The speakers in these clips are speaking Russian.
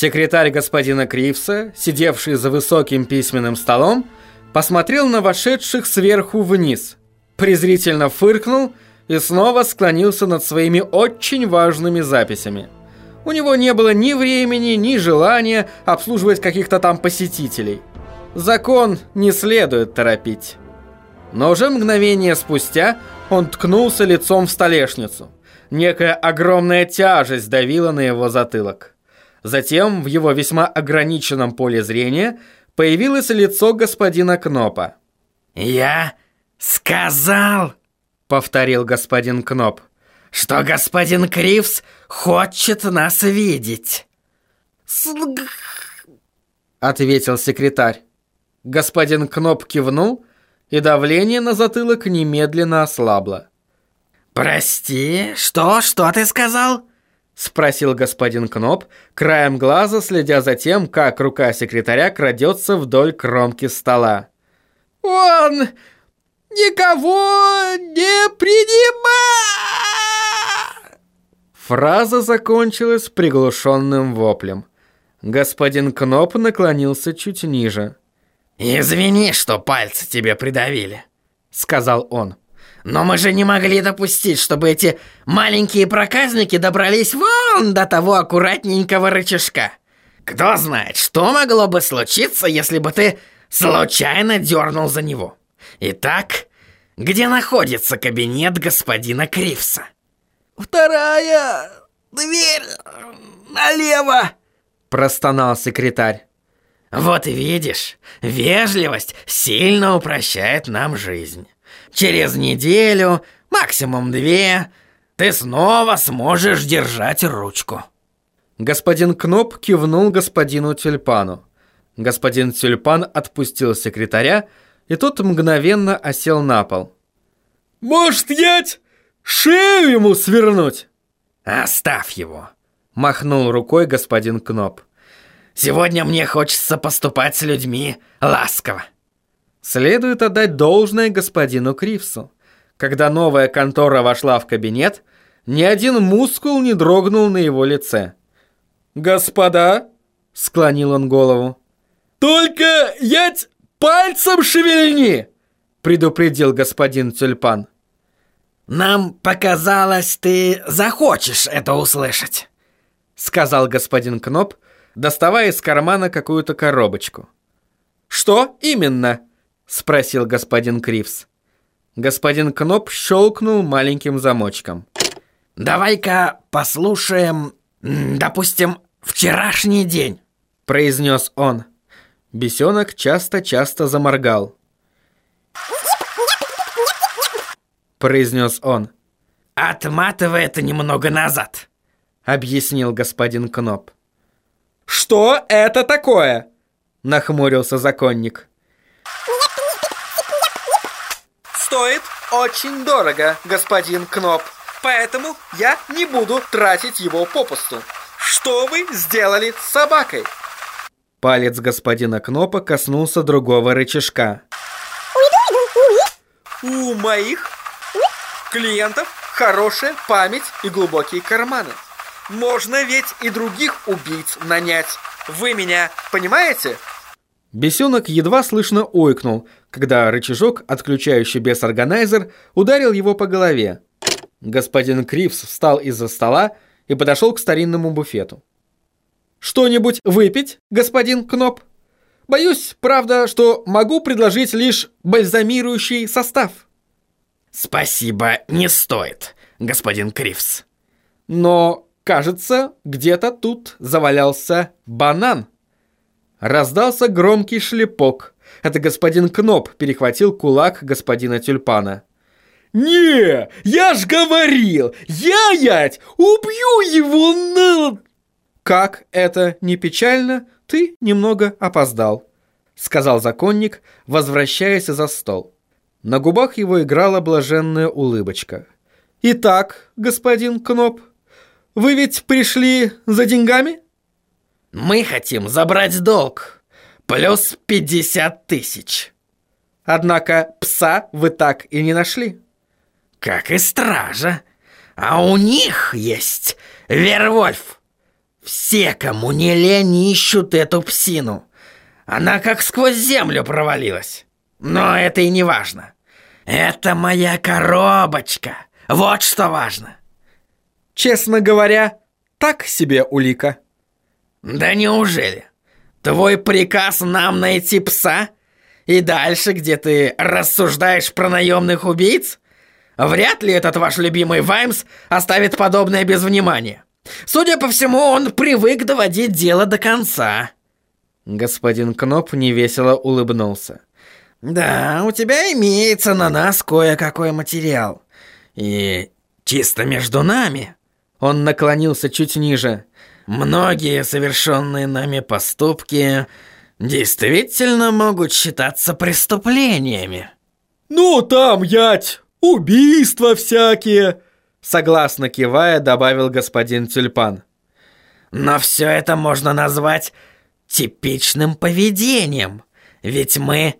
Секретарь господина Кривса, сидевший за высоким письменным столом, посмотрел на вошедших сверху вниз, презрительно фыркнул и снова склонился над своими очень важными записями. У него не было ни времени, ни желания обслуживать каких-то там посетителей. Закон не следует торопить. Но уже мгновение спустя он ткнулся лицом в столешницу. Некая огромная тяжесть давила на его затылок. Затем в его весьма ограниченном поле зрения появилось лицо господина Кнопа. «Я сказал», — повторил господин Кноп, «что господин Кривс хочет нас видеть». Ответил секретарь. Господин Кноп кивнул, и давление на затылок немедленно ослабло. «Прости, что, что ты сказал?» Спросил господин Кноп, краем глаза следя за тем, как рука секретаря крадется вдоль кромки стола. «Он никого не принимает!» Фраза закончилась приглушенным воплем. Господин Кноп наклонился чуть ниже. «Извини, что пальцы тебе придавили», — сказал он. «Но мы же не могли допустить, чтобы эти маленькие проказники добрались вон до того аккуратненького рычажка. Кто знает, что могло бы случиться, если бы ты случайно дернул за него. Итак, где находится кабинет господина Кривса?» «Вторая дверь налево», — простонал секретарь. Вот видишь, вежливость сильно упрощает нам жизнь. Через неделю, максимум две, ты снова сможешь держать ручку. Господин Кноп кивнул господину Тюльпану. Господин Тюльпан отпустил секретаря, и тот мгновенно осел на пол. «Может, ять шею ему свернуть?» «Оставь его», — махнул рукой господин Кноп. Сегодня мне хочется поступать с людьми ласково. Следует отдать должное господину Кривсу. Когда новая контора вошла в кабинет, ни один мускул не дрогнул на его лице. «Господа!» — склонил он голову. «Только ять пальцем шевельни!» — предупредил господин Тюльпан. «Нам показалось, ты захочешь это услышать», — сказал господин Кноп, — доставая из кармана какую-то коробочку. «Что именно?» – спросил господин Кривс. Господин Кноп щелкнул маленьким замочком. «Давай-ка послушаем, допустим, вчерашний день», – произнес он. Бесенок часто-часто заморгал. произнес он. «Отматывай это немного назад», — объяснил господин Кноп. «Что это такое?» – нахмурился законник. «Стоит очень дорого, господин Кноп, поэтому я не буду тратить его попусту. Что вы сделали с собакой?» Палец господина Кнопа коснулся другого рычажка. «У моих клиентов хорошая память и глубокие карманы. Можно ведь и других убийц нанять. Вы меня понимаете? Бесенок едва слышно ойкнул, когда рычажок, отключающий бесорганайзер, ударил его по голове. Господин Кривс встал из-за стола и подошел к старинному буфету. «Что-нибудь выпить, господин Кноп? Боюсь, правда, что могу предложить лишь бальзамирующий состав». «Спасибо, не стоит, господин Кривс». «Но Кажется, где-то тут завалялся банан. Раздался громкий шлепок. Это господин Кноп перехватил кулак господина Тюльпана. «Не, я ж говорил, я, ять, убью его на...» «Как это не печально, ты немного опоздал», — сказал законник, возвращаясь за стол. На губах его играла блаженная улыбочка. «Итак, господин Кноп, вы ведь пришли за деньгами? Мы хотим забрать долг. Плюс 50 тысяч. Однако пса вы так и не нашли. Как и стража. А у них есть Вервольф. Все, кому не лень, ищут эту псину. Она как сквозь землю провалилась. Но это и не важно. Это моя коробочка. Вот что важно. Честно говоря, так себе улика. Да неужели? Твой приказ нам найти пса? И дальше, где ты рассуждаешь про наемных убийц? Вряд ли этот ваш любимый Ваймс оставит подобное без внимания. Судя по всему, он привык доводить дело до конца. Господин Кноп невесело улыбнулся. Да, у тебя имеется на нас кое-какой материал. И чисто между нами. Он наклонился чуть ниже. Многие совершенные нами поступки действительно могут считаться преступлениями. Ну, там, ять, убийства всякие, согласно кивая, добавил господин Тюльпан. Но все это можно назвать типичным поведением, ведь мы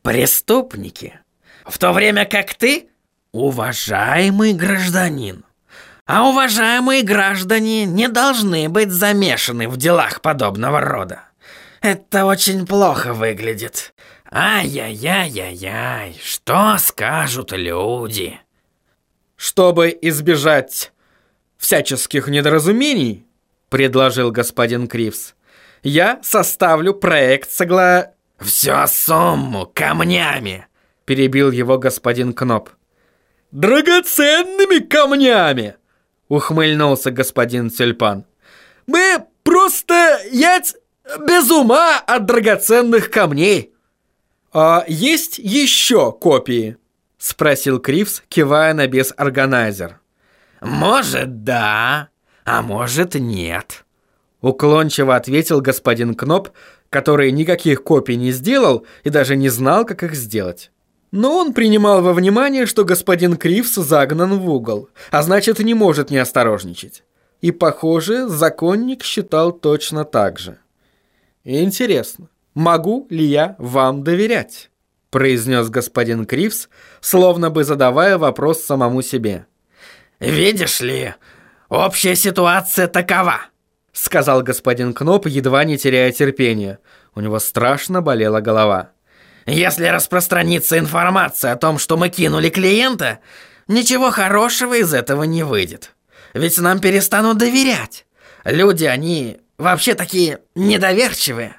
преступники, в то время как ты уважаемый гражданин. А уважаемые граждане не должны быть замешаны в делах подобного рода. Это очень плохо выглядит. Ай-яй-яй-яй-яй, что скажут люди? Чтобы избежать всяческих недоразумений, предложил господин Кривс, я составлю проект согла... Всё сумму камнями, перебил его господин Кноп. Драгоценными камнями, ухмыльнулся господин Тюльпан. Мы просто ять без ума от драгоценных камней. А есть еще копии? Спросил Кривс, кивая на бес-органайзер. Может, да, а может, нет. Уклончиво ответил господин Кноп, который никаких копий не сделал и даже не знал, как их сделать. Но он принимал во внимание, что господин Кривс загнан в угол, а значит не может не осторожничать. И, похоже, законник считал точно так же. «Интересно, могу ли я вам доверять?» произнес господин Кривс, словно бы задавая вопрос самому себе. «Видишь ли, общая ситуация такова», сказал господин Кноп, едва не теряя терпения. У него страшно болела голова. «Если распространится информация о том, что мы кинули клиента, ничего хорошего из этого не выйдет. Ведь нам перестанут доверять. Люди, они вообще такие недоверчивые.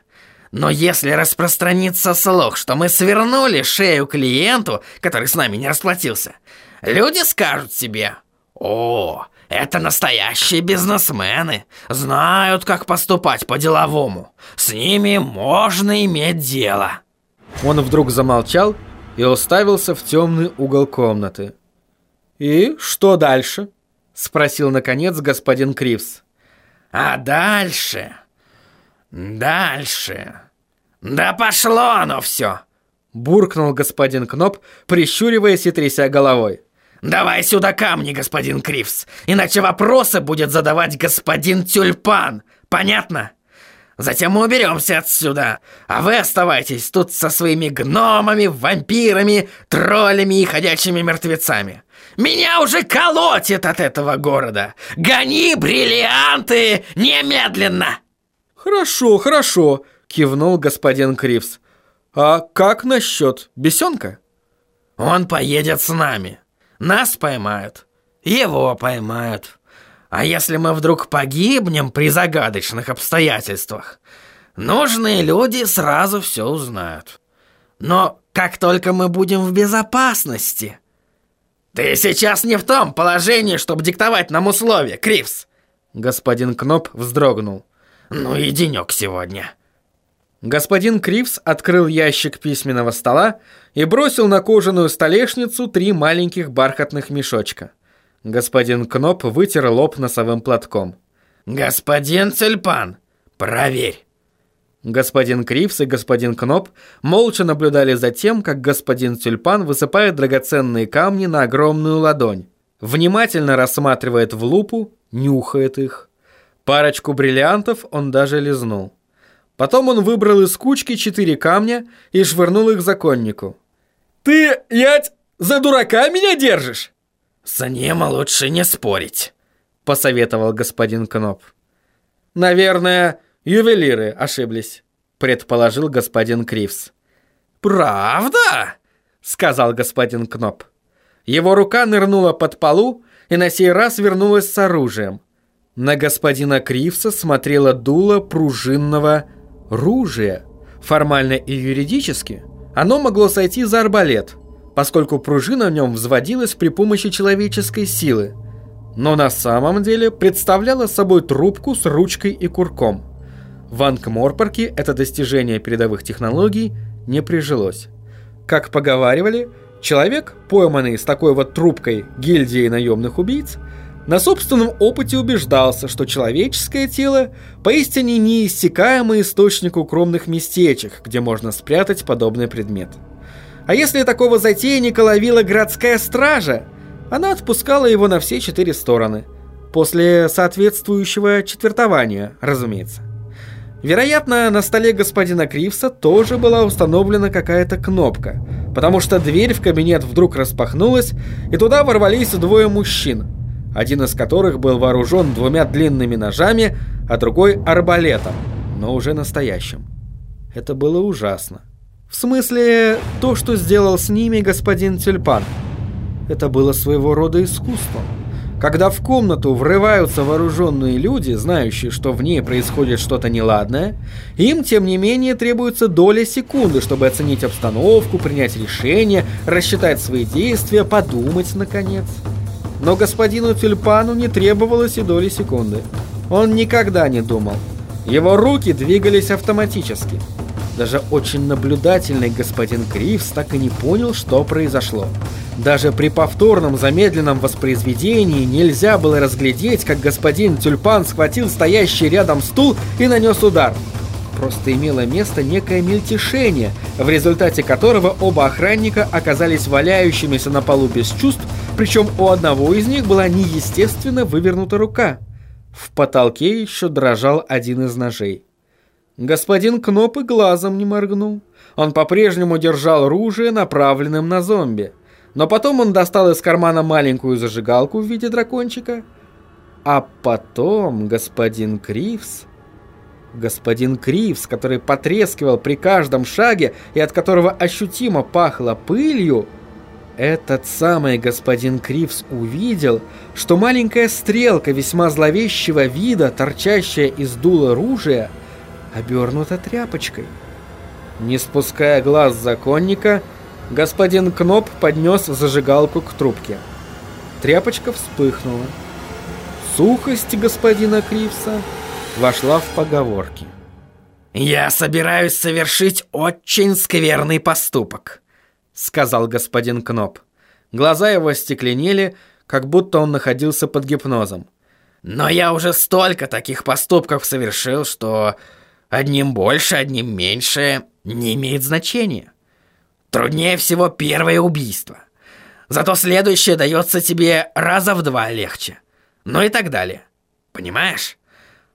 Но если распространится слух, что мы свернули шею клиенту, который с нами не расплатился, люди скажут себе «О, это настоящие бизнесмены, знают, как поступать по-деловому. С ними можно иметь дело». Он вдруг замолчал и уставился в темный угол комнаты. «И что дальше?» – спросил, наконец, господин Кривс. А дальше... Дальше... Да пошло оно все! Буркнул господин Кноп, прищуриваясь и тряся головой. «Давай сюда камни, господин Кривс, иначе вопросы будет задавать господин Тюльпан, понятно? Затем мы уберемся отсюда, а вы оставайтесь тут со своими гномами, вампирами, троллями и ходячими мертвецами. Меня уже колотит от этого города. Гони бриллианты немедленно!» «Хорошо, хорошо», — кивнул господин Кривс. «А как насчет бесенка?» «Он поедет с нами. Нас поймают. Его поймают. А если мы вдруг погибнем при загадочных обстоятельствах, нужные люди сразу все узнают. Но как только мы будем в безопасности...» «Ты сейчас не в том положении, чтобы диктовать нам условия, Кривс!» Господин Кноп вздрогнул. «Ну и денек сегодня!» Господин Кривс открыл ящик письменного стола и бросил на кожаную столешницу три маленьких бархатных мешочка. Господин Кноп вытер лоб носовым платком. «Господин Цельпан, проверь!» Господин Кривс и господин Кноп молча наблюдали за тем, как господин Тюльпан высыпает драгоценные камни на огромную ладонь, внимательно рассматривает в лупу, нюхает их. Парочку бриллиантов он даже лизнул. Потом он выбрал из кучки четыре камня и швырнул их законнику. «Ты, ять, за дурака меня держишь?» «С ним лучше не спорить», — посоветовал господин Кноп. Наверное, ювелиры ошиблись, предположил господин Кривс. Правда? сказал господин Кноп. Его рука нырнула под полу и на сей раз вернулась с оружием. На господина Кривса смотрело дуло пружинного ружья. Формально и юридически оно могло сойти за арбалет, поскольку пружина в нем взводилась при помощи человеческой силы, но на самом деле представляла собой трубку с ручкой и курком. В Анкморпорке это достижение передовых технологий не прижилось. Как поговаривали, человек, пойманный с такой вот трубкой гильдии наемных убийц, на собственном опыте убеждался, что человеческое тело поистине неиссякаемый источник укромных местечек, где можно спрятать подобный предмет. А если такого затейника ловила городская стража, она отпускала его на все четыре стороны. После соответствующего четвертования, разумеется. Вероятно, на столе господина Кривса тоже была установлена какая-то кнопка, потому что дверь в кабинет вдруг распахнулась, и туда ворвались двое мужчин, один из которых был вооружен двумя длинными ножами, а другой арбалетом, но уже настоящим. Это было ужасно. В смысле, то, что сделал с ними господин Тюльпан. Это было своего рода искусством. Когда в комнату врываются вооруженные люди, знающие, что в ней происходит что-то неладное, им, тем не менее, требуется доля секунды, чтобы оценить обстановку, принять решение, рассчитать свои действия, подумать, наконец. Но господину Тюльпану не требовалось и доли секунды. Он никогда не думал. Его руки двигались автоматически. Даже очень наблюдательный господин Кривс так и не понял, что произошло. Даже при повторном замедленном воспроизведении нельзя было разглядеть, как господин Тюльпан схватил стоящий рядом стул и нанес удар. Просто имело место некое мельтешение, в результате которого оба охранника оказались валяющимися на полу без чувств, причем у одного из них была неестественно вывернута рука. В потолке еще дрожал один из ножей. Господин Кноп и глазом не моргнул. Он по-прежнему держал оружие, направленным на зомби. Но потом он достал из кармана маленькую зажигалку в виде дракончика. А потом господин Кривс... Господин Кривс, который потрескивал при каждом шаге и от которого ощутимо пахло пылью, этот самый господин Кривс увидел, что маленькая стрелка весьма зловещего вида, торчащая из дула ружья, обернута тряпочкой. Не спуская глаз законника, господин Кноп поднес зажигалку к трубке. Тряпочка вспыхнула. Сухость господина Кривса вошла в поговорки. «Я собираюсь совершить очень скверный поступок», — сказал господин Кноп. Глаза его остекленели, как будто он находился под гипнозом. «Но я уже столько таких поступков совершил, что одним больше, одним меньше не имеет значения. Труднее всего первое убийство. Зато следующее дается тебе раза в два легче. Ну и так далее. Понимаешь?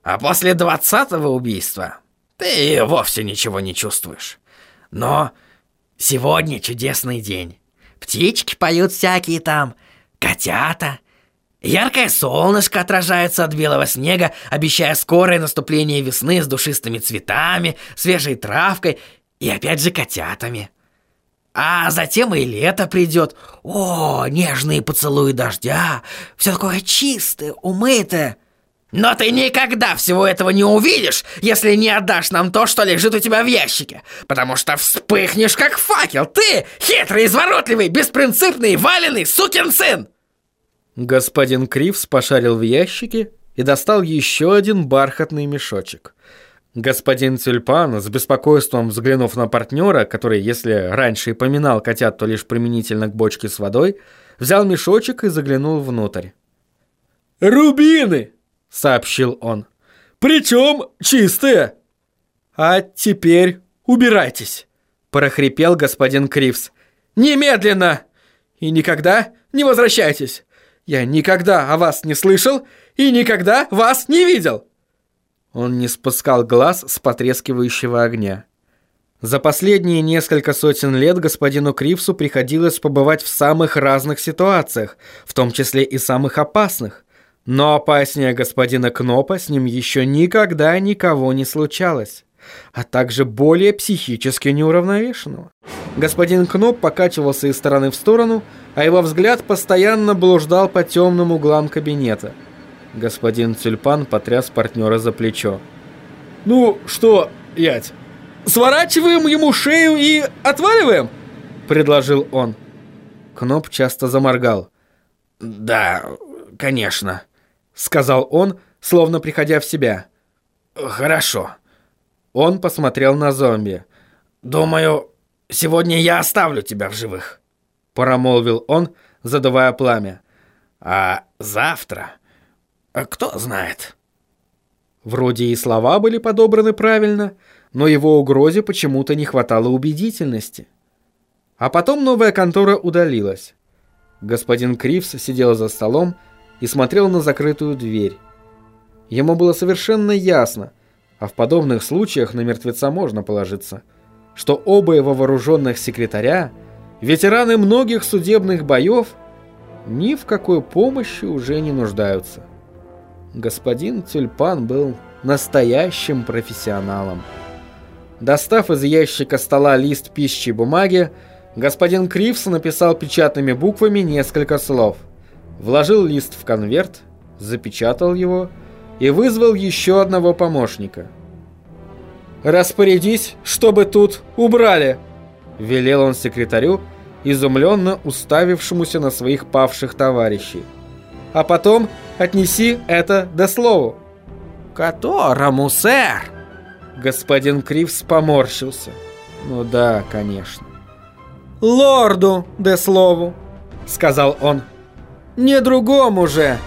А после двадцатого убийства ты вовсе ничего не чувствуешь. Но сегодня чудесный день. Птички поют всякие там, котята. Яркое солнышко отражается от белого снега, обещая скорое наступление весны с душистыми цветами, свежей травкой и опять же котятами. А затем и лето придет. О, нежные поцелуи дождя. Все такое чистое, умытое. Но ты никогда всего этого не увидишь, если не отдашь нам то, что лежит у тебя в ящике. Потому что вспыхнешь, как факел. Ты хитрый, изворотливый, беспринципный, валенный сукин сын!» Господин Кривс пошарил в ящике и достал еще один бархатный мешочек. Господин Тюльпан, с беспокойством взглянув на партнера, который, если раньше и поминал котят, то лишь применительно к бочке с водой, взял мешочек и заглянул внутрь. «Рубины!» сообщил он. «Причем чистые!» «А теперь убирайтесь!» – прохрипел господин Кривс. «Немедленно! И никогда не возвращайтесь! Я никогда о вас не слышал и никогда вас не видел!» Он не спускал глаз с потрескивающего огня. За последние несколько сотен лет господину Кривсу приходилось побывать в самых разных ситуациях, в том числе и самых опасных – Но опаснее господина Кнопа с ним еще никогда никого не случалось, а также более психически неуравновешенного. Господин Кноп покачивался из стороны в сторону, а его взгляд постоянно блуждал по темным углам кабинета. Господин Тюльпан потряс партнера за плечо. «Ну что, ять, сворачиваем ему шею и отваливаем?» – предложил он. Кноп часто заморгал. «Да, конечно», — сказал он, словно приходя в себя. «Хорошо». Он посмотрел на зомби. «Думаю, сегодня я оставлю тебя в живых», — промолвил он, задувая пламя. «А завтра? Кто знает?» Вроде и слова были подобраны правильно, но его угрозе почему-то не хватало убедительности. А потом новая контора удалилась. Господин Кривс сидел за столом и смотрел на закрытую дверь. Ему было совершенно ясно, а в подобных случаях на мертвеца можно положиться, что оба его вооруженных секретаря, ветераны многих судебных боев, ни в какой помощи уже не нуждаются. Господин Тюльпан был настоящим профессионалом. Достав из ящика стола лист пищи и бумаги, господин Кривс написал печатными буквами несколько слов – вложил лист в конверт, запечатал его и вызвал еще одного помощника. «Распорядись, чтобы тут убрали!» – велел он секретарю, изумленно уставившемуся на своих павших товарищей. «А потом отнеси это до слову». «Которому, сэр?» Господин Кривс поморщился. «Ну да, конечно». «Лорду, де слову», — сказал он. Не другому же.